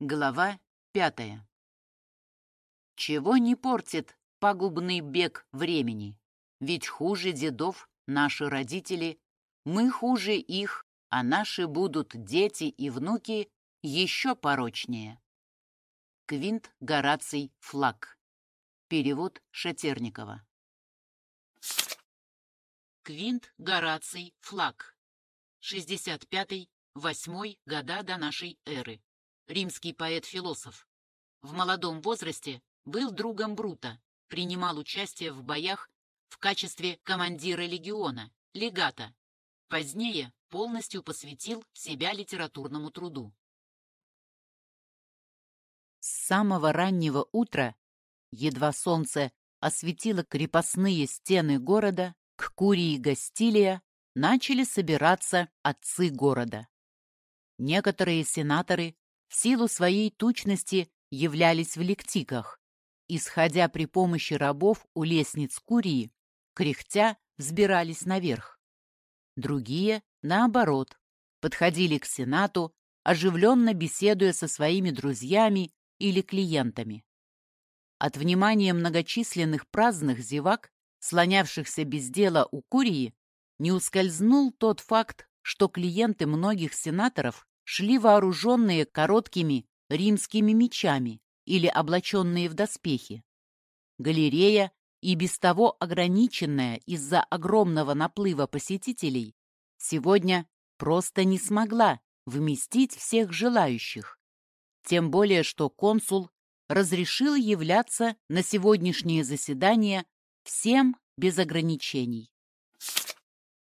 Глава пятая. Чего не портит пагубный бег времени? Ведь хуже дедов наши родители, мы хуже их, а наши будут дети и внуки еще порочнее. Квинт Гораций Флаг. Перевод Шатерникова. Квинт Гораций Флаг. 65-8 года до нашей эры римский поэт-философ. В молодом возрасте был другом Брута, принимал участие в боях в качестве командира легиона, легата. Позднее полностью посвятил себя литературному труду. С самого раннего утра, едва солнце осветило крепостные стены города, к Курии Гастилия начали собираться отцы города. Некоторые сенаторы силу своей тучности являлись в лектиках, исходя при помощи рабов у лестниц Курии, кряхтя взбирались наверх. Другие, наоборот, подходили к Сенату, оживленно беседуя со своими друзьями или клиентами. От внимания многочисленных праздных зевак, слонявшихся без дела у Курии, не ускользнул тот факт, что клиенты многих сенаторов шли вооруженные короткими римскими мечами или облаченные в доспехи. Галерея, и без того ограниченная из-за огромного наплыва посетителей, сегодня просто не смогла вместить всех желающих. Тем более, что консул разрешил являться на сегодняшнее заседание всем без ограничений.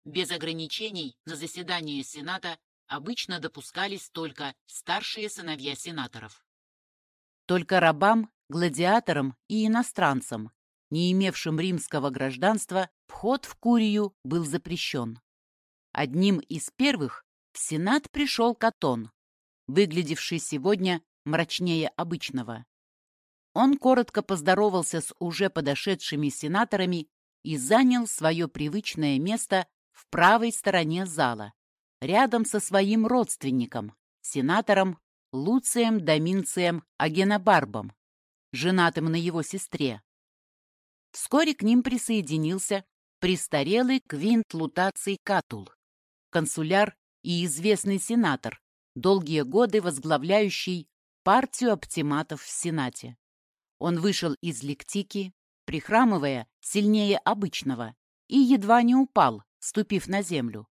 Без ограничений на заседание Сената обычно допускались только старшие сыновья сенаторов. Только рабам, гладиаторам и иностранцам, не имевшим римского гражданства, вход в Курию был запрещен. Одним из первых в Сенат пришел Катон, выглядевший сегодня мрачнее обычного. Он коротко поздоровался с уже подошедшими сенаторами и занял свое привычное место в правой стороне зала, рядом со своим родственником, сенатором Луцием Доминцием Агенобарбом, женатым на его сестре. Вскоре к ним присоединился престарелый Квинт Лутаций Катул, консуляр и известный сенатор, долгие годы возглавляющий партию оптиматов в Сенате. Он вышел из лектики, прихрамывая сильнее обычного, и едва не упал, ступив на землю.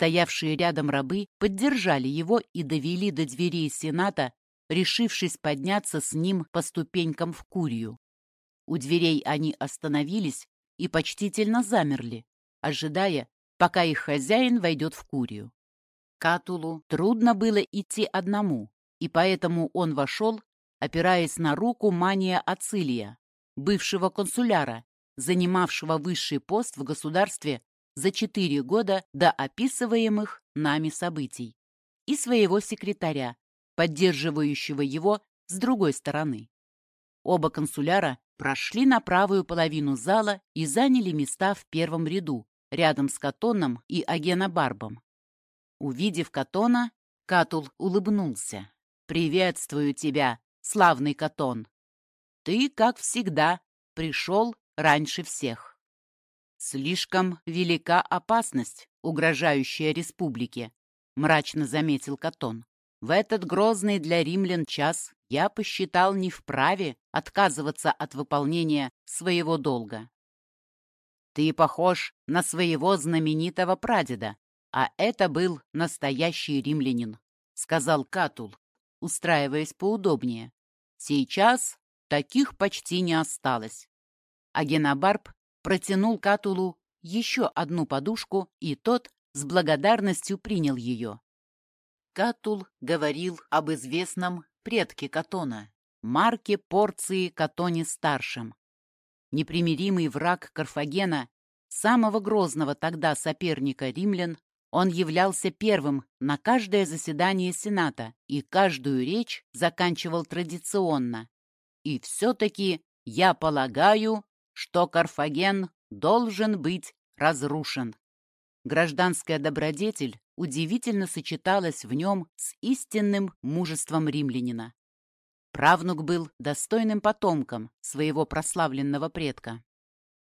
Стоявшие рядом рабы поддержали его и довели до дверей Сената, решившись подняться с ним по ступенькам в Курию. У дверей они остановились и почтительно замерли, ожидая, пока их хозяин войдет в Курию. Катулу трудно было идти одному, и поэтому он вошел, опираясь на руку Мания Ацилия, бывшего консуляра, занимавшего высший пост в государстве за четыре года до описываемых нами событий, и своего секретаря, поддерживающего его с другой стороны. Оба консуляра прошли на правую половину зала и заняли места в первом ряду, рядом с Катоном и Агенобарбом. Увидев Катона, Катул улыбнулся. «Приветствую тебя, славный Катон! Ты, как всегда, пришел раньше всех». «Слишком велика опасность, угрожающая республике», — мрачно заметил Катон. «В этот грозный для римлян час я посчитал не вправе отказываться от выполнения своего долга. Ты похож на своего знаменитого прадеда, а это был настоящий римлянин», — сказал Катул, устраиваясь поудобнее. «Сейчас таких почти не осталось». А протянул Катулу еще одну подушку, и тот с благодарностью принял ее. Катул говорил об известном предке Катона, Марке Порции Катоне-старшем. Непримиримый враг Карфагена, самого грозного тогда соперника римлян, он являлся первым на каждое заседание Сената и каждую речь заканчивал традиционно. И все-таки, я полагаю, что Карфаген должен быть разрушен. Гражданская добродетель удивительно сочеталось в нем с истинным мужеством римлянина. Правнук был достойным потомком своего прославленного предка.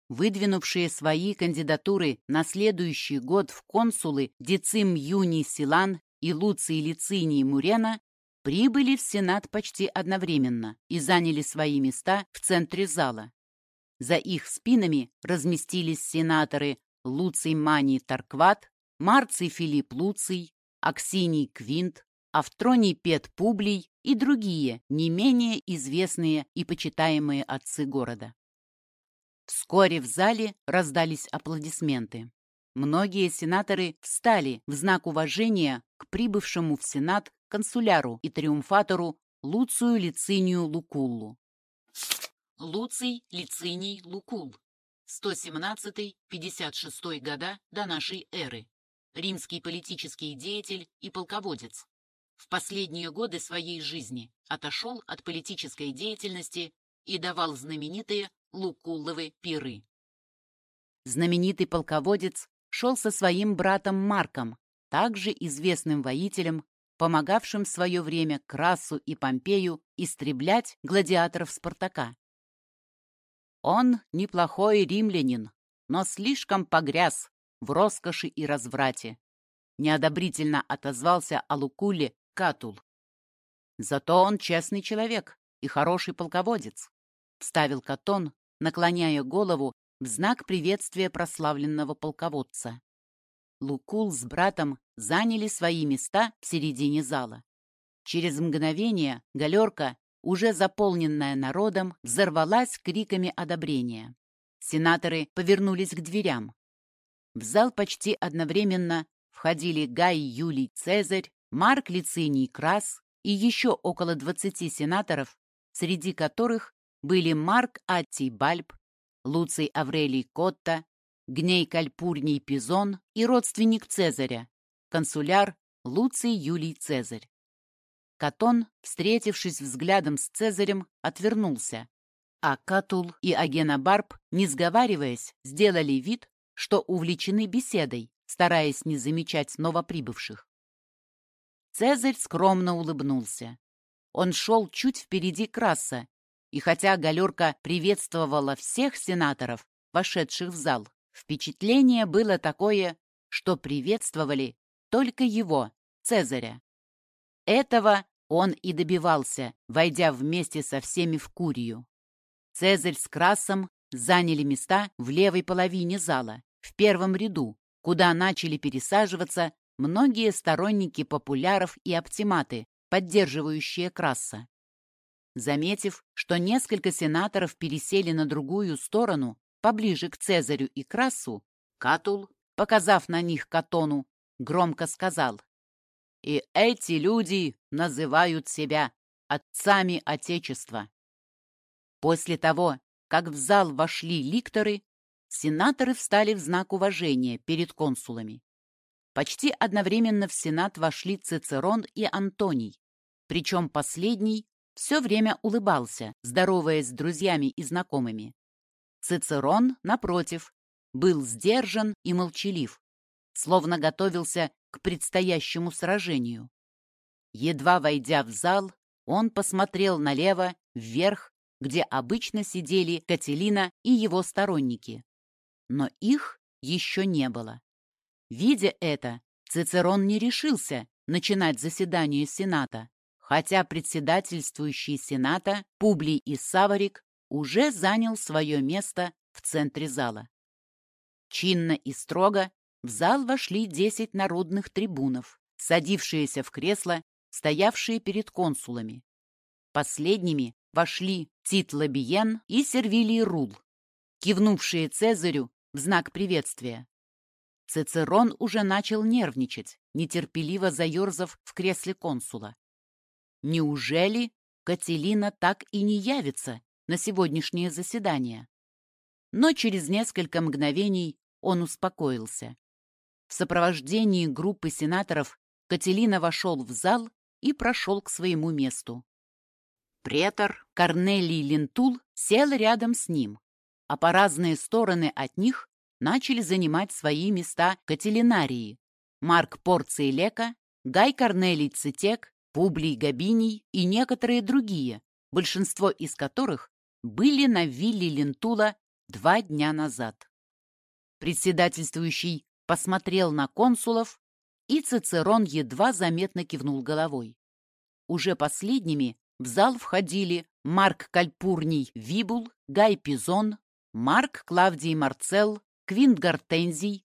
Выдвинувшие свои кандидатуры на следующий год в консулы Децим Юний Силан и Луций Лициний Мурена прибыли в Сенат почти одновременно и заняли свои места в центре зала. За их спинами разместились сенаторы Луций Маний Таркват, Марций Филипп Луций, Аксиний Квинт, Автроний Пет Публий и другие, не менее известные и почитаемые отцы города. Вскоре в зале раздались аплодисменты. Многие сенаторы встали в знак уважения к прибывшему в Сенат консуляру и триумфатору Луцию Лицинию Лукуллу. Луций Лициний Лукул. 117-56 года до нашей эры. Римский политический деятель и полководец. В последние годы своей жизни отошел от политической деятельности и давал знаменитые Лукулловы пиры. Знаменитый полководец шел со своим братом Марком, также известным воителем, помогавшим в свое время Красу и Помпею истреблять гладиаторов Спартака. Он неплохой римлянин, но слишком погряз в роскоши и разврате. Неодобрительно отозвался о Лукуле Катул. Зато он честный человек и хороший полководец, вставил Катон, наклоняя голову в знак приветствия прославленного полководца. Лукул с братом заняли свои места в середине зала. Через мгновение галерка, уже заполненная народом, взорвалась криками одобрения. Сенаторы повернулись к дверям. В зал почти одновременно входили Гай Юлий Цезарь, Марк Лициний Крас и еще около 20 сенаторов, среди которых были Марк Аттий Бальб, Луций Аврелий Котта, Гней Кальпурний Пизон и родственник Цезаря, консуляр Луций Юлий Цезарь. Катон, встретившись взглядом с Цезарем, отвернулся, а Катул и Агенобарб, не сговариваясь, сделали вид, что увлечены беседой, стараясь не замечать новоприбывших. Цезарь скромно улыбнулся. Он шел чуть впереди Краса, и хотя галерка приветствовала всех сенаторов, вошедших в зал, впечатление было такое, что приветствовали только его, Цезаря. Этого он и добивался, войдя вместе со всеми в Курию. Цезарь с Красом заняли места в левой половине зала, в первом ряду, куда начали пересаживаться многие сторонники популяров и оптиматы, поддерживающие Краса. Заметив, что несколько сенаторов пересели на другую сторону, поближе к Цезарю и Красу, Катул, показав на них Катону, громко сказал, «И эти люди называют себя отцами Отечества». После того, как в зал вошли ликторы, сенаторы встали в знак уважения перед консулами. Почти одновременно в Сенат вошли Цицерон и Антоний, причем последний все время улыбался, здороваясь с друзьями и знакомыми. Цицерон, напротив, был сдержан и молчалив, словно готовился к предстоящему сражению. Едва войдя в зал, он посмотрел налево, вверх, где обычно сидели Кателина и его сторонники. Но их еще не было. Видя это, Цицерон не решился начинать заседание Сената, хотя председательствующий Сената Публий и Саварик уже занял свое место в центре зала. Чинно и строго в зал вошли десять народных трибунов, садившиеся в кресла, стоявшие перед консулами. Последними вошли Тит Лабиен и Сервилий Рул, кивнувшие Цезарю в знак приветствия. Цицерон уже начал нервничать, нетерпеливо заерзав в кресле консула. Неужели Кателина так и не явится на сегодняшнее заседание? Но через несколько мгновений он успокоился. В сопровождении группы сенаторов Кателина вошел в зал и прошел к своему месту. Претор Корнелий Лентул сел рядом с ним, а по разные стороны от них начали занимать свои места катилинарии, Марк Порций Лека, Гай Корнелий Цетег, Публий Габиний и некоторые другие, большинство из которых были на вилле Лентула два дня назад. Председательствующий посмотрел на консулов, и Цицерон едва заметно кивнул головой. Уже последними в зал входили Марк Кальпурний Вибул, Гай Пизон, Марк Клавдий Марцел, Квинт Гортензий,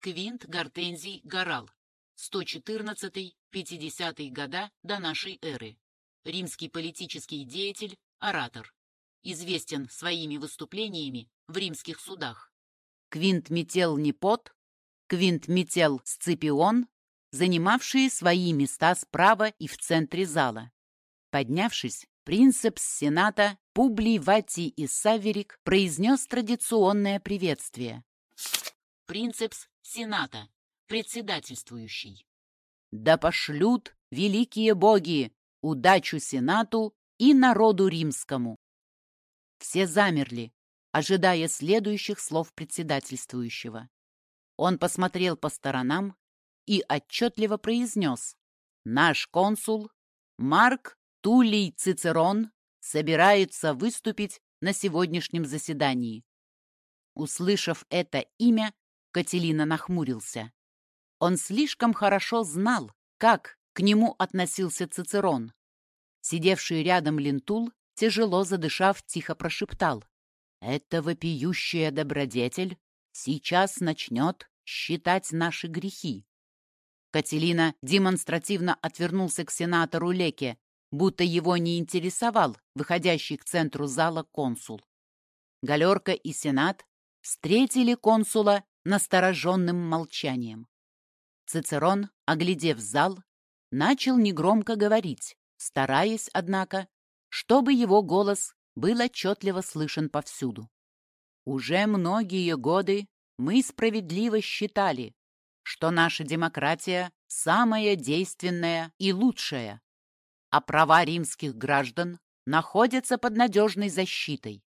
Квинт Гортензий Горал, 114-50 года до нашей эры. Римский политический деятель, оратор. Известен своими выступлениями в римских судах. Квинт Метел Непот, Квинт Метел Сципион, занимавшие свои места справа и в центре зала. Поднявшись, принцепс Сената Публий Вати и Саверик произнес традиционное приветствие. Принцепс Сената, председательствующий. Да пошлют великие боги удачу Сенату и народу римскому. Все замерли, ожидая следующих слов председательствующего. Он посмотрел по сторонам и отчетливо произнес «Наш консул Марк Тулей Цицерон собирается выступить на сегодняшнем заседании. Услышав это имя, Кателина нахмурился. Он слишком хорошо знал, как к нему относился Цицерон. Сидевший рядом Лентул, тяжело задышав, тихо прошептал. «Это вопиющая добродетель сейчас начнет считать наши грехи». Кателина демонстративно отвернулся к сенатору Леке, будто его не интересовал выходящий к центру зала консул. Галерка и Сенат встретили консула настороженным молчанием. Цицерон, оглядев зал, начал негромко говорить, стараясь, однако, чтобы его голос был отчетливо слышен повсюду. Уже многие годы мы справедливо считали, что наша демократия самая действенная и лучшая, а права римских граждан находятся под надежной защитой.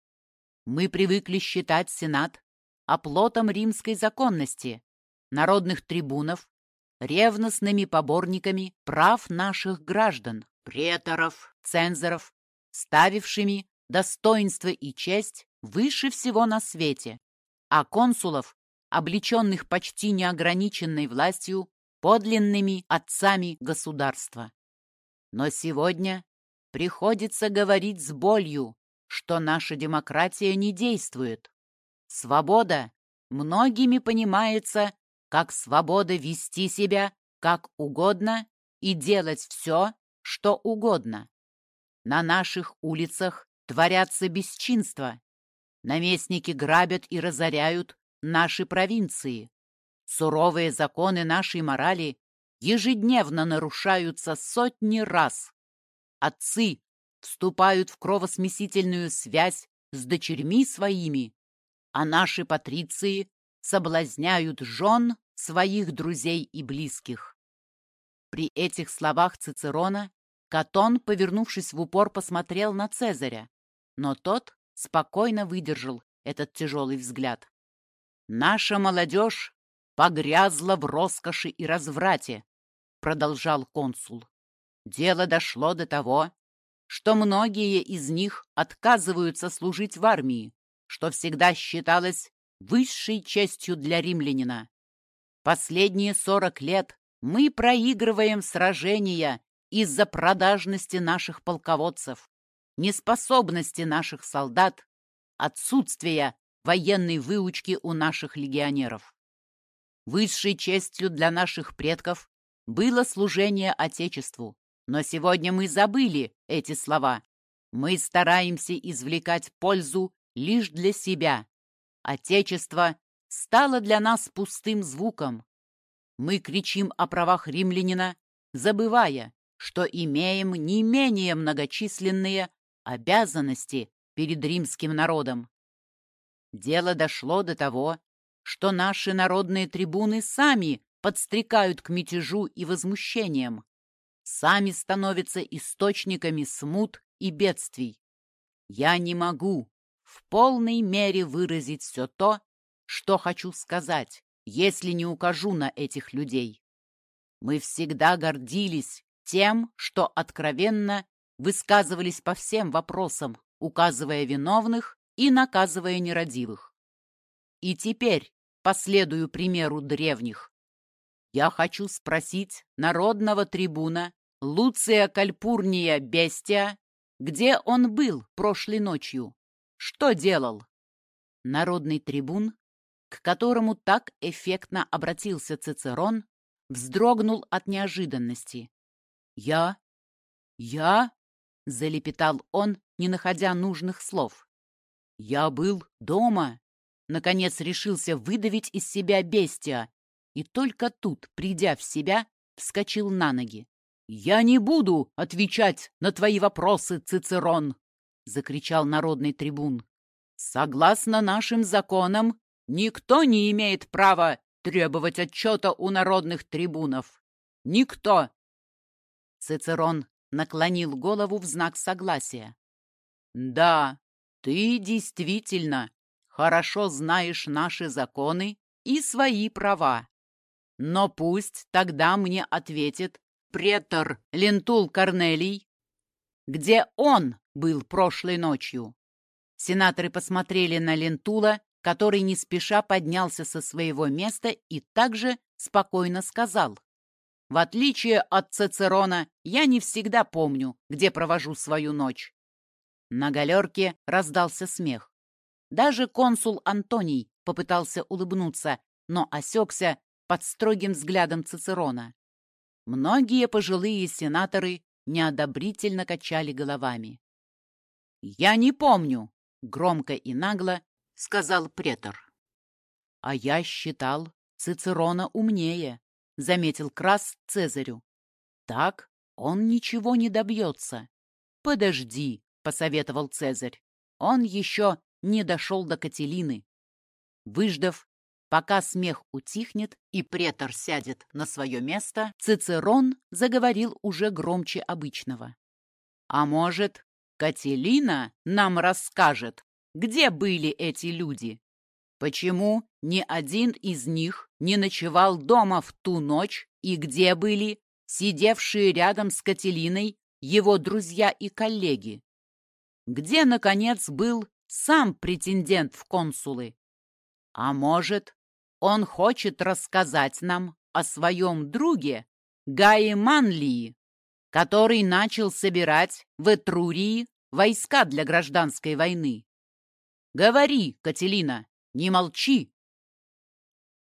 Мы привыкли считать Сенат оплотом римской законности, народных трибунов, ревностными поборниками прав наших граждан, преторов, цензоров, ставившими достоинство и честь выше всего на свете, а консулов, облеченных почти неограниченной властью, подлинными отцами государства. Но сегодня приходится говорить с болью, что наша демократия не действует. Свобода многими понимается как свобода вести себя как угодно и делать все, что угодно. На наших улицах творятся бесчинства. Наместники грабят и разоряют наши провинции. Суровые законы нашей морали ежедневно нарушаются сотни раз. Отцы вступают в кровосмесительную связь с дочерьми своими, а наши патриции соблазняют жен своих друзей и близких. При этих словах Цицерона Катон, повернувшись в упор, посмотрел на Цезаря, но тот спокойно выдержал этот тяжелый взгляд. «Наша молодежь погрязла в роскоши и разврате, продолжал консул. Дело дошло до того, что многие из них отказываются служить в армии, что всегда считалось высшей честью для римлянина. Последние сорок лет мы проигрываем сражения из-за продажности наших полководцев, неспособности наших солдат, отсутствия военной выучки у наших легионеров. Высшей честью для наших предков было служение Отечеству. Но сегодня мы забыли эти слова. Мы стараемся извлекать пользу лишь для себя. Отечество стало для нас пустым звуком. Мы кричим о правах римлянина, забывая, что имеем не менее многочисленные обязанности перед римским народом. Дело дошло до того, что наши народные трибуны сами подстрекают к мятежу и возмущениям, сами становятся источниками смут и бедствий. Я не могу в полной мере выразить все то, что хочу сказать, если не укажу на этих людей. Мы всегда гордились тем, что откровенно высказывались по всем вопросам, указывая виновных и наказывая нерадивых. И теперь последую примеру древних. Я хочу спросить народного трибуна Луция Кальпурния Бестия, где он был прошлой ночью, что делал? Народный трибун, к которому так эффектно обратился Цицерон, вздрогнул от неожиданности. «Я? Я?» — залепетал он, не находя нужных слов. «Я был дома!» Наконец решился выдавить из себя бестия, и только тут, придя в себя, вскочил на ноги. «Я не буду отвечать на твои вопросы, Цицерон!» — закричал народный трибун. «Согласно нашим законам, никто не имеет права требовать отчета у народных трибунов. Никто!» Цицерон наклонил голову в знак согласия. «Да, ты действительно хорошо знаешь наши законы и свои права. Но пусть тогда мне ответит претор Лентул Корнелий, где он был прошлой ночью. Сенаторы посмотрели на Лентула, который не спеша поднялся со своего места и также спокойно сказал. В отличие от Цицерона, я не всегда помню, где провожу свою ночь. На галерке раздался смех. Даже консул Антоний попытался улыбнуться, но осекся под строгим взглядом Цицерона. Многие пожилые сенаторы неодобрительно качали головами. «Я не помню», — громко и нагло сказал претор. «А я считал Цицерона умнее», — заметил Крас Цезарю. «Так он ничего не добьется». «Подожди», — посоветовал Цезарь. «Он еще не дошел до Кателины». Выждав, пока смех утихнет и претор сядет на свое место, Цицерон заговорил уже громче обычного. «А может, Кателина нам расскажет, где были эти люди? Почему ни один из них не ночевал дома в ту ночь и где были сидевшие рядом с Кателиной его друзья и коллеги? Где, наконец, был сам претендент в консулы? А может, он хочет рассказать нам о своем друге Гае Манлии, который начал собирать в Этрурии войска для гражданской войны? Говори, Кателина, не молчи!»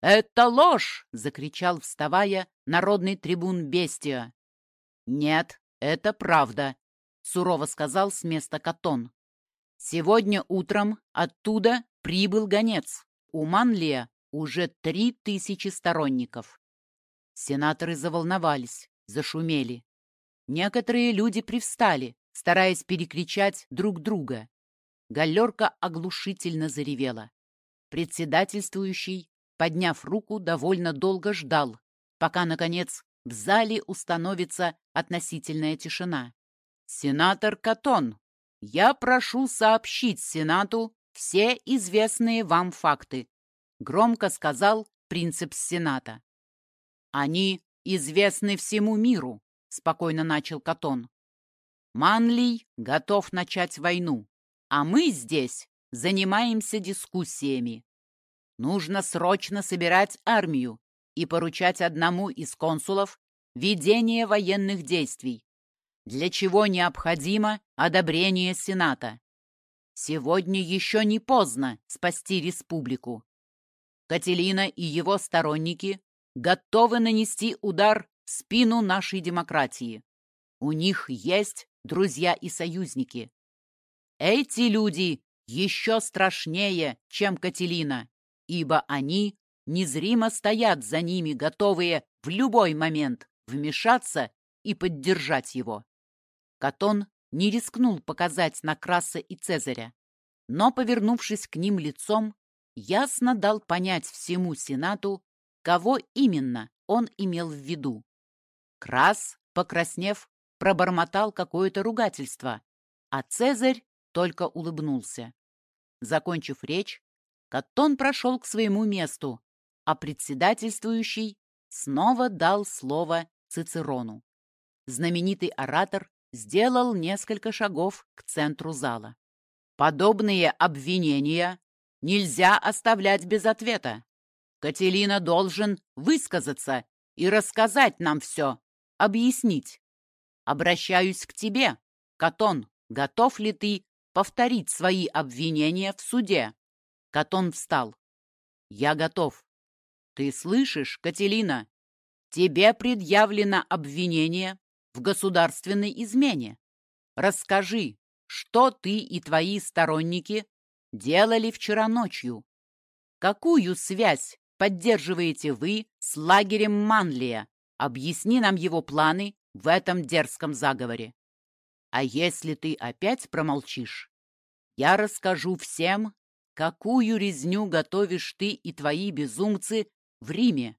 «Это ложь!» — закричал, вставая, народный трибун Бестия. «Нет, это правда», — сурово сказал с места Катон. «Сегодня утром оттуда прибыл гонец. У Манлия уже три тысячи сторонников». Сенаторы заволновались, зашумели. Некоторые люди привстали, стараясь перекричать друг друга. Галерка оглушительно заревела. Председательствующий, подняв руку, довольно долго ждал, пока, наконец, в зале установится относительная тишина. «Сенатор Катон, я прошу сообщить Сенату все известные вам факты», громко сказал принцип Сената. «Они известны всему миру», — спокойно начал Катон. «Манлий готов начать войну. А мы здесь занимаемся дискуссиями. Нужно срочно собирать армию и поручать одному из консулов ведение военных действий, для чего необходимо одобрение Сената. Сегодня еще не поздно спасти республику. Кателина и его сторонники готовы нанести удар в спину нашей демократии. У них есть друзья и союзники. Эти люди еще страшнее, чем Кателина, ибо они незримо стоят за ними, готовые в любой момент вмешаться и поддержать его. Катон не рискнул показать на Краса и Цезаря, но, повернувшись к ним лицом, ясно дал понять всему Сенату, кого именно он имел в виду. Крас, покраснев, пробормотал какое-то ругательство, а Цезарь только улыбнулся. Закончив речь, Каттон прошел к своему месту, а председательствующий снова дал слово Цицерону. Знаменитый оратор сделал несколько шагов к центру зала. Подобные обвинения нельзя оставлять без ответа. Кателина должен высказаться и рассказать нам все, объяснить. Обращаюсь к тебе, Катон, готов ли ты повторить свои обвинения в суде? Катон встал. Я готов. Ты слышишь, Кателина? Тебе предъявлено обвинение в государственной измене. Расскажи, что ты и твои сторонники делали вчера ночью? Какую связь поддерживаете вы с лагерем Манлия? Объясни нам его планы в этом дерзком заговоре. А если ты опять промолчишь, я расскажу всем, какую резню готовишь ты и твои безумцы в Риме.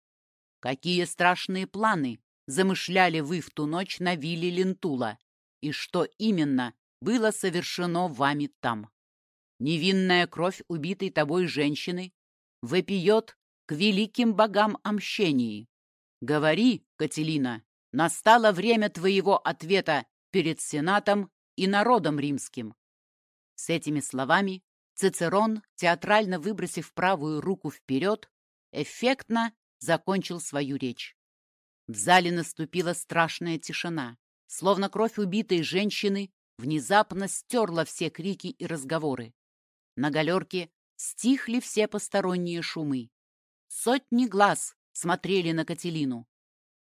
Какие страшные планы замышляли вы в ту ночь на вилле Лентула, и что именно было совершено вами там. Невинная кровь убитой тобой женщины вопиет к великим богам о мщении. Говори, Кателина, настало время твоего ответа перед Сенатом и народом римским. С этими словами Цицерон, театрально выбросив правую руку вперед, эффектно закончил свою речь. В зале наступила страшная тишина, словно кровь убитой женщины внезапно стерла все крики и разговоры. На галерке стихли все посторонние шумы. Сотни глаз смотрели на Кателину.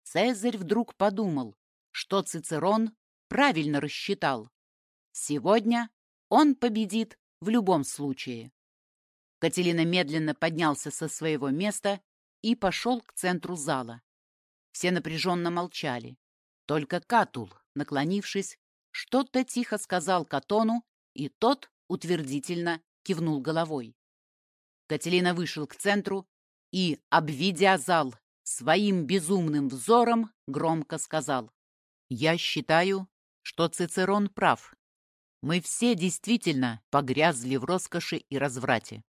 Цезарь вдруг подумал, что Цицерон правильно рассчитал. Сегодня он победит в любом случае. Кателина медленно поднялся со своего места и пошел к центру зала. Все напряженно молчали. Только Катул, наклонившись, что-то тихо сказал Катону, и тот утвердительно кивнул головой. Кателина вышел к центру и, обведя зал своим безумным взором, громко сказал. «Я считаю, что Цицерон прав. Мы все действительно погрязли в роскоши и разврате.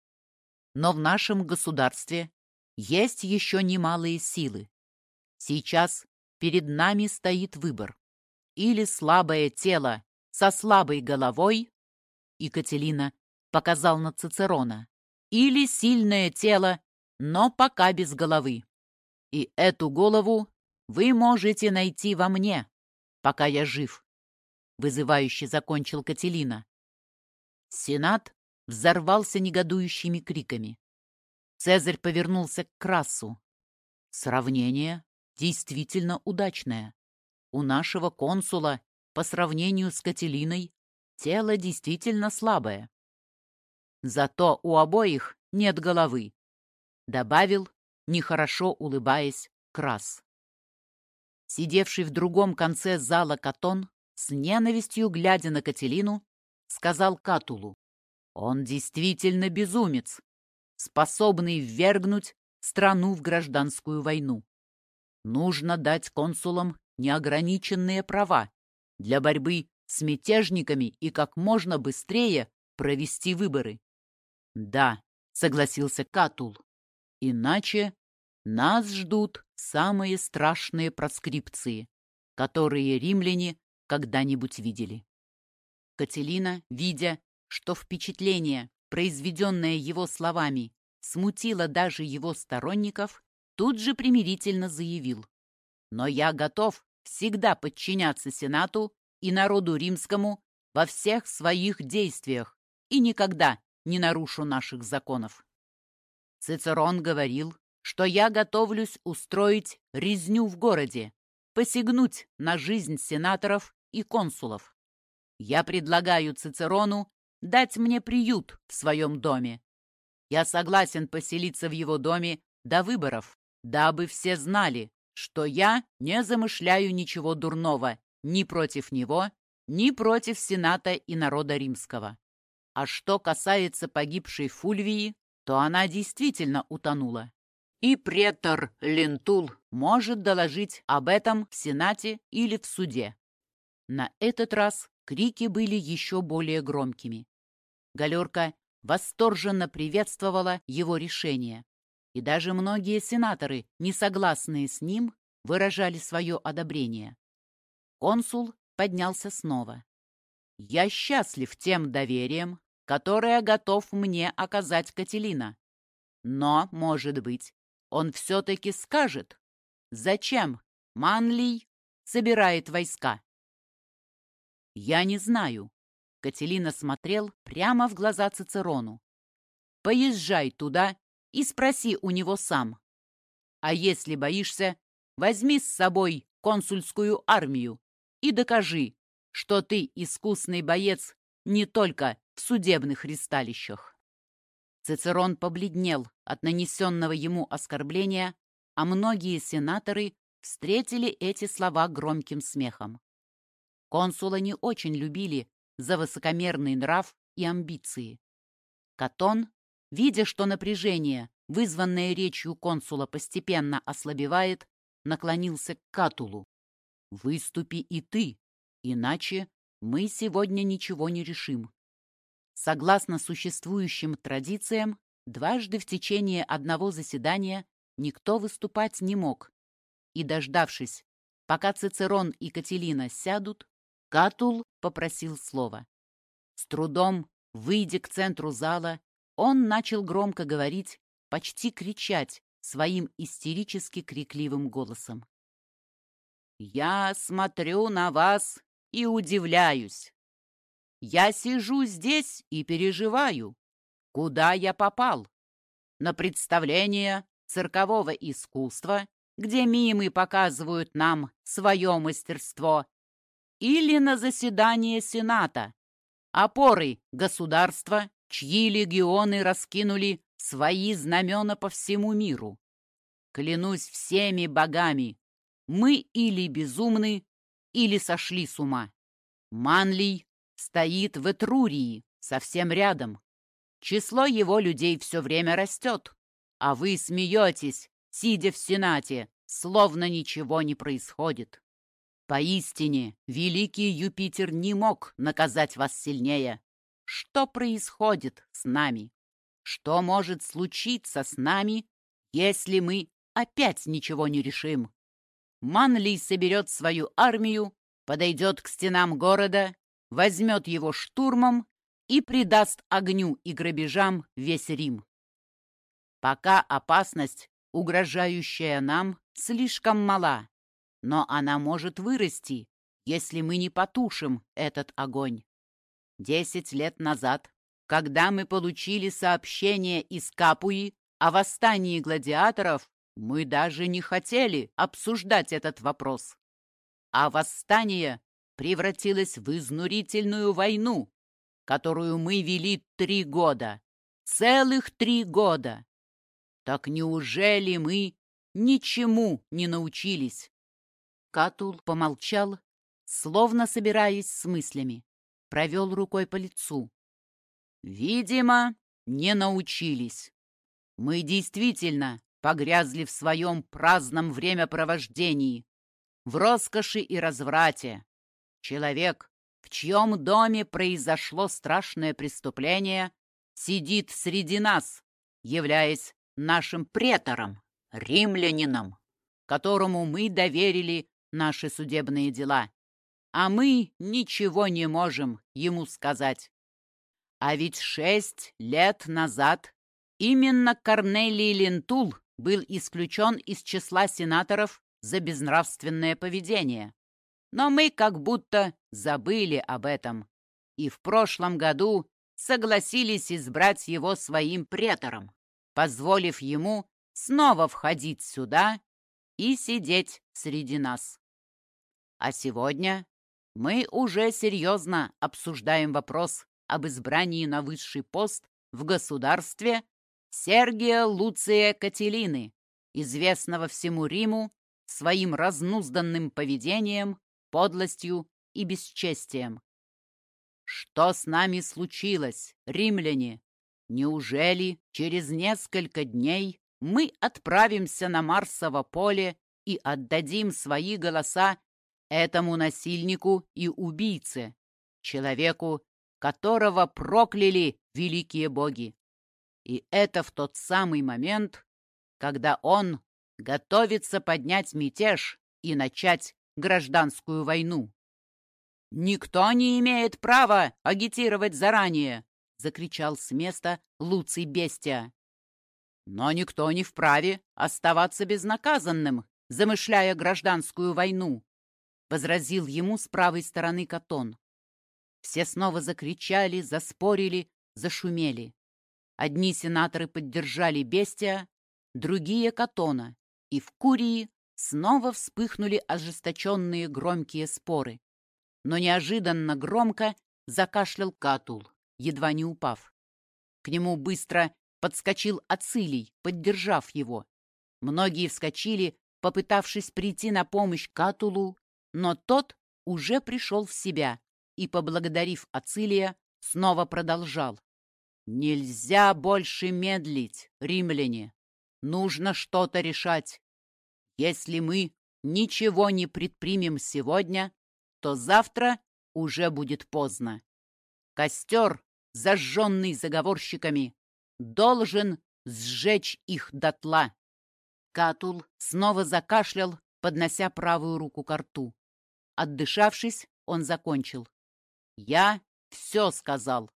Но в нашем государстве есть еще немалые силы. Сейчас перед нами стоит выбор. Или слабое тело со слабой головой, и Кателина показал на Цицерона, или сильное тело, но пока без головы. И эту голову вы можете найти во мне, пока я жив. Вызывающе закончил Кателина. Сенат взорвался негодующими криками. Цезарь повернулся к Красу. Сравнение действительно удачное. У нашего консула, по сравнению с Кателиной, тело действительно слабое. Зато у обоих нет головы, добавил, нехорошо улыбаясь, Крас. Сидевший в другом конце зала Катон, с ненавистью глядя на Кателину, сказал Катулу. Он действительно безумец, способный ввергнуть страну в гражданскую войну. Нужно дать консулам неограниченные права для борьбы с мятежниками и как можно быстрее провести выборы. «Да», — согласился Катул, — «иначе нас ждут самые страшные проскрипции, которые римляне когда-нибудь видели». Кателина, видя, что впечатление, произведенное его словами, смутило даже его сторонников, тут же примирительно заявил. «Но я готов всегда подчиняться Сенату и народу римскому во всех своих действиях и никогда не нарушу наших законов. Цицерон говорил, что я готовлюсь устроить резню в городе, посягнуть на жизнь сенаторов и консулов. Я предлагаю Цицерону дать мне приют в своем доме. Я согласен поселиться в его доме до выборов, дабы все знали, что я не замышляю ничего дурного ни против него, ни против Сената и народа римского. А что касается погибшей Фульвии, то она действительно утонула. И претор Лентул может доложить об этом в Сенате или в суде. На этот раз крики были еще более громкими. Галерка восторженно приветствовала его решение. И даже многие сенаторы, не согласные с ним, выражали свое одобрение. Консул поднялся снова. «Я счастлив тем доверием, которое готов мне оказать Кателина. Но, может быть, он все-таки скажет, зачем Манлий собирает войска. Я не знаю. Кателина смотрел прямо в глаза Цицерону. Поезжай туда и спроси у него сам. А если боишься, возьми с собой консульскую армию и докажи, что ты искусный боец не только в судебных ристалищах. Цицерон побледнел от нанесенного ему оскорбления, а многие сенаторы встретили эти слова громким смехом. Консула не очень любили за высокомерный нрав и амбиции. Катон, видя, что напряжение, вызванное речью консула, постепенно ослабевает, наклонился к Катулу. «Выступи и ты, иначе мы сегодня ничего не решим». Согласно существующим традициям, дважды в течение одного заседания никто выступать не мог. И, дождавшись, пока Цицерон и Кателина сядут, Катул попросил слова. С трудом, выйдя к центру зала, он начал громко говорить, почти кричать своим истерически крикливым голосом. «Я смотрю на вас и удивляюсь. Я сижу здесь и переживаю, куда я попал. На представление циркового искусства, где мимы показывают нам свое мастерство, или на заседание Сената, опоры государства, чьи легионы раскинули свои знамена по всему миру. Клянусь всеми богами, мы или безумны, или сошли с ума. Манлий стоит в Этрурии, совсем рядом. Число его людей все время растет, а вы смеетесь, сидя в Сенате, словно ничего не происходит. Поистине, великий Юпитер не мог наказать вас сильнее. Что происходит с нами? Что может случиться с нами, если мы опять ничего не решим? Манлий соберет свою армию, подойдет к стенам города возьмет его штурмом и придаст огню и грабежам весь Рим. Пока опасность, угрожающая нам, слишком мала, но она может вырасти, если мы не потушим этот огонь. Десять лет назад, когда мы получили сообщение из Капуи о восстании гладиаторов, мы даже не хотели обсуждать этот вопрос. А восстание превратилась в изнурительную войну, которую мы вели три года. Целых три года. Так неужели мы ничему не научились? Катул помолчал, словно собираясь с мыслями, провел рукой по лицу. Видимо, не научились. Мы действительно погрязли в своем праздном времяпровождении, в роскоши и разврате, Человек, в чьем доме произошло страшное преступление, сидит среди нас, являясь нашим претором, римлянином, которому мы доверили наши судебные дела. А мы ничего не можем ему сказать. А ведь шесть лет назад именно Корнелий Лентул был исключен из числа сенаторов за безнравственное поведение. Но мы как будто забыли об этом. И в прошлом году согласились избрать его своим претором, позволив ему снова входить сюда и сидеть среди нас. А сегодня мы уже серьезно обсуждаем вопрос об избрании на высший пост в государстве Сергия Луция Кателины, известного всему Риму своим разнузданным поведением подлостью и бесчестием. Что с нами случилось, римляне? Неужели через несколько дней мы отправимся на Марсово поле и отдадим свои голоса этому насильнику и убийце, человеку, которого прокляли великие боги? И это в тот самый момент, когда он готовится поднять мятеж и начать гражданскую войну. «Никто не имеет права агитировать заранее!» — закричал с места Луций Бестия. «Но никто не вправе оставаться безнаказанным, замышляя гражданскую войну», — возразил ему с правой стороны Катон. Все снова закричали, заспорили, зашумели. Одни сенаторы поддержали Бестия, другие — Катона, и в Курии снова вспыхнули ожесточенные громкие споры. Но неожиданно громко закашлял Катул, едва не упав. К нему быстро подскочил Ацилий, поддержав его. Многие вскочили, попытавшись прийти на помощь Катулу, но тот уже пришел в себя и, поблагодарив Ацилия, снова продолжал. «Нельзя больше медлить, римляне! Нужно что-то решать. Если мы ничего не предпримем сегодня, то завтра уже будет поздно. Костер, зажженный заговорщиками, должен сжечь их дотла. Катул снова закашлял, поднося правую руку к рту. Отдышавшись, он закончил. «Я все сказал.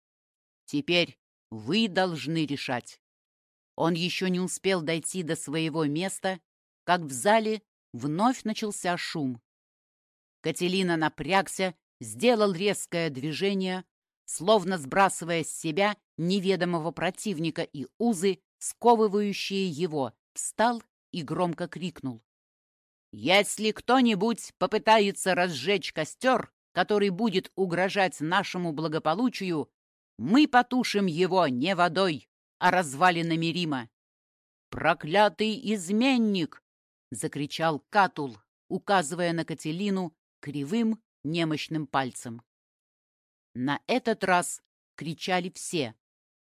Теперь вы должны решать». Он еще не успел дойти до своего места, как в зале вновь начался шум. Кателина напрягся, сделал резкое движение, словно сбрасывая с себя неведомого противника и узы, сковывающие его, встал и громко крикнул. «Если кто-нибудь попытается разжечь костер, который будет угрожать нашему благополучию, мы потушим его не водой, а развалинами Рима. «Проклятый изменник!» — закричал Катул, указывая на Кателину кривым немощным пальцем. На этот раз кричали все.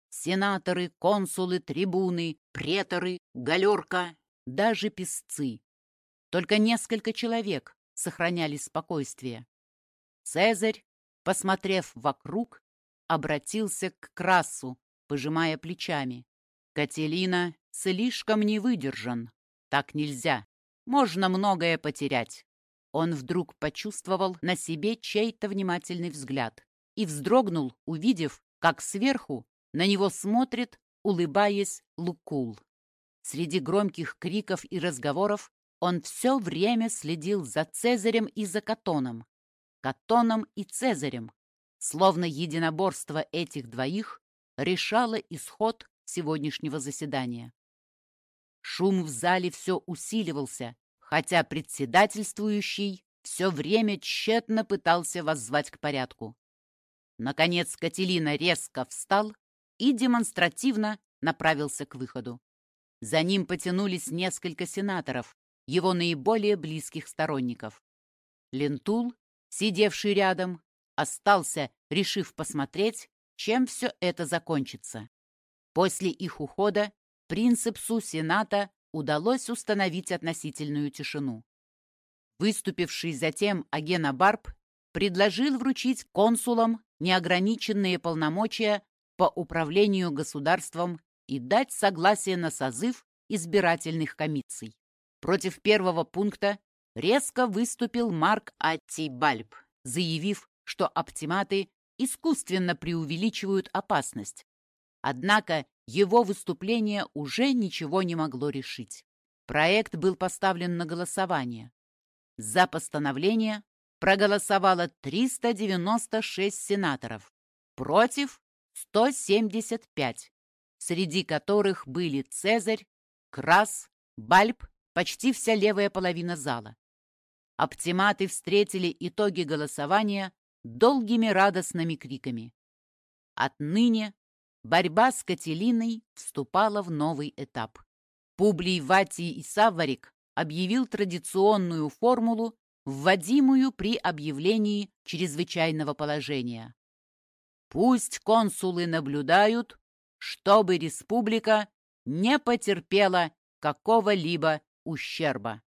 Сенаторы, консулы, трибуны, преторы, галерка, даже песцы. Только несколько человек сохраняли спокойствие. Цезарь, посмотрев вокруг, обратился к Красу, пожимая плечами. «Кателина слишком не выдержан. Так нельзя. Можно многое потерять». Он вдруг почувствовал на себе чей-то внимательный взгляд и вздрогнул, увидев, как сверху на него смотрит, улыбаясь, Лукул. Среди громких криков и разговоров он все время следил за Цезарем и за Катоном. Катоном и Цезарем. Словно единоборство этих двоих решала исход сегодняшнего заседания. Шум в зале все усиливался, хотя председательствующий все время тщетно пытался воззвать к порядку. Наконец Кателина резко встал и демонстративно направился к выходу. За ним потянулись несколько сенаторов, его наиболее близких сторонников. Лентул, сидевший рядом, остался, решив посмотреть, чем все это закончится. После их ухода принципсу Сената удалось установить относительную тишину. Выступивший затем Агена Барб предложил вручить консулам неограниченные полномочия по управлению государством и дать согласие на созыв избирательных комиссий. Против первого пункта резко выступил Марк Атти Бальб, заявив, что оптиматы искусственно преувеличивают опасность. Однако его выступление уже ничего не могло решить. Проект был поставлен на голосование. За постановление проголосовало 396 сенаторов, против 175, среди которых были Цезарь, Крас, Бальб, почти вся левая половина зала. Оптиматы встретили итоги голосования долгими радостными криками. Отныне борьба с Кателиной вступала в новый этап. Публий Ватий и Савварик объявил традиционную формулу, вводимую при объявлении чрезвычайного положения. Пусть консулы наблюдают, чтобы республика не потерпела какого-либо ущерба.